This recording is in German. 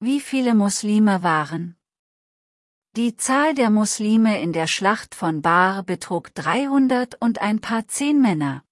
Wie viele Muslime waren? Die Zahl der Muslime in der Schlacht von Bar betrug 300 und ein paar zehn Männer.